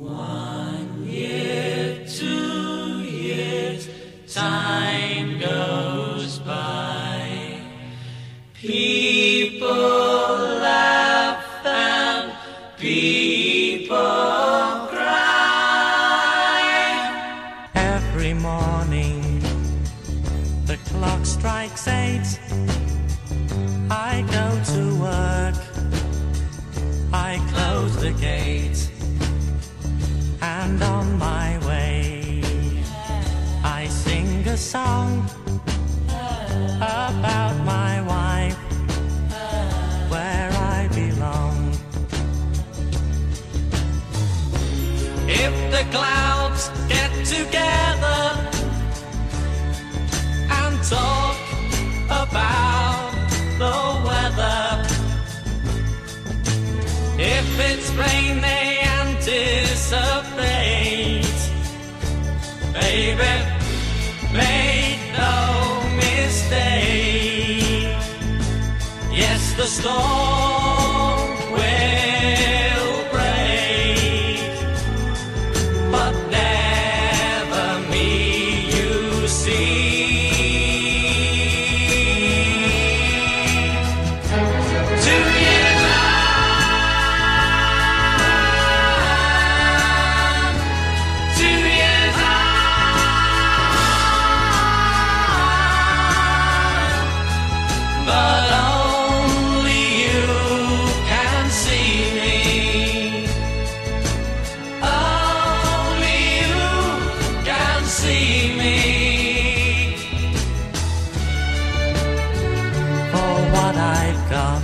One year, two years, time goes by. People laugh and people cry. Every morning the clock strikes eight. I go to work. I close the gate. On my way, I sing a song about my wife, where I belong. If the clouds get together and talk about the weather, if it's rain baby, make no mistake. Yes, the storm I've got.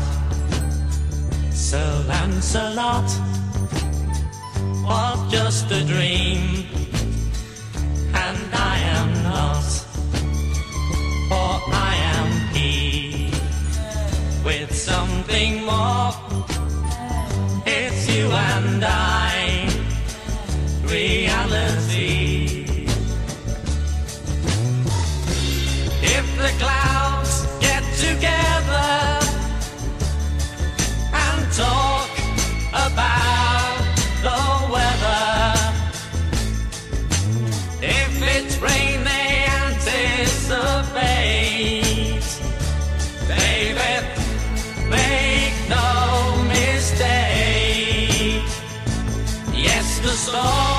Sir Lancelot was just a dream, and I am not, for I am he with something more. It's you and I, the storm